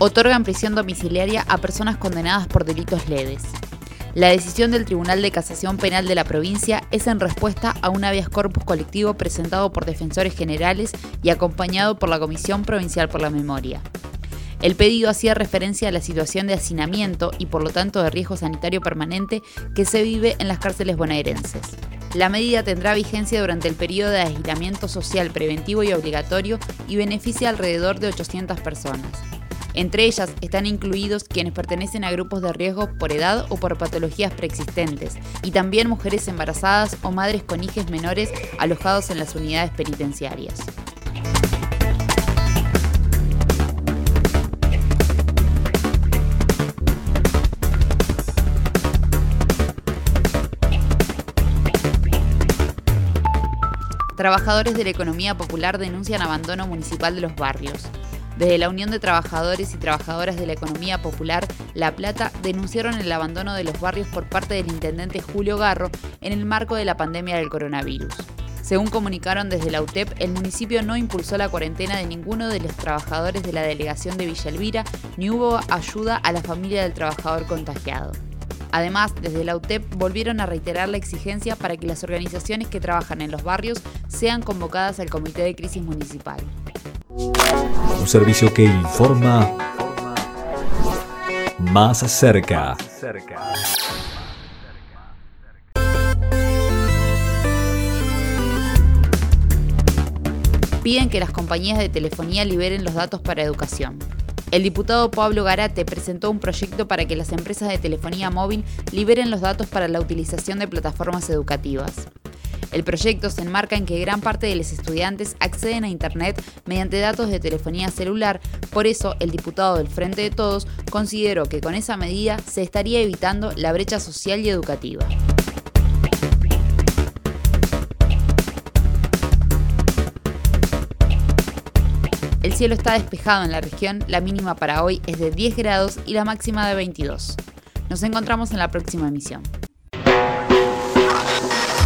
Otorgan prisión domiciliaria a personas condenadas por delitos leves. La decisión del Tribunal de Casación Penal de la provincia es en respuesta a un habeas corpus colectivo presentado por defensores generales y acompañado por la Comisión Provincial por la Memoria. El pedido hacía referencia a la situación de hacinamiento y por lo tanto de riesgo sanitario permanente que se vive en las cárceles bonaerenses. La medida tendrá vigencia durante el periodo de aislamiento social preventivo y obligatorio y beneficia alrededor de 800 personas. Entre ellas están incluidos quienes pertenecen a grupos de riesgo por edad o por patologías preexistentes, y también mujeres embarazadas o madres con hijos menores alojados en las unidades penitenciarias. Trabajadores de la economía popular denuncian abandono municipal de los barrios. Desde la Unión de Trabajadores y Trabajadoras de la Economía Popular, La Plata, denunciaron el abandono de los barrios por parte del intendente Julio Garro en el marco de la pandemia del coronavirus. Según comunicaron desde la UTEP, el municipio no impulsó la cuarentena de ninguno de los trabajadores de la delegación de Villa Elvira, ni hubo ayuda a la familia del trabajador contagiado. Además, desde la UTEP volvieron a reiterar la exigencia para que las organizaciones que trabajan en los barrios sean convocadas al Comité de Crisis Municipal. Servicio que informa más cerca. Piden que las compañías de telefonía liberen los datos para educación. El diputado Pablo Garate presentó un proyecto para que las empresas de telefonía móvil liberen los datos para la utilización de plataformas educativas. El proyecto se enmarca en que gran parte de los estudiantes acceden a Internet mediante datos de telefonía celular, por eso el diputado del Frente de Todos consideró que con esa medida se estaría evitando la brecha social y educativa. El cielo está despejado en la región, la mínima para hoy es de 10 grados y la máxima de 22. Nos encontramos en la próxima emisión.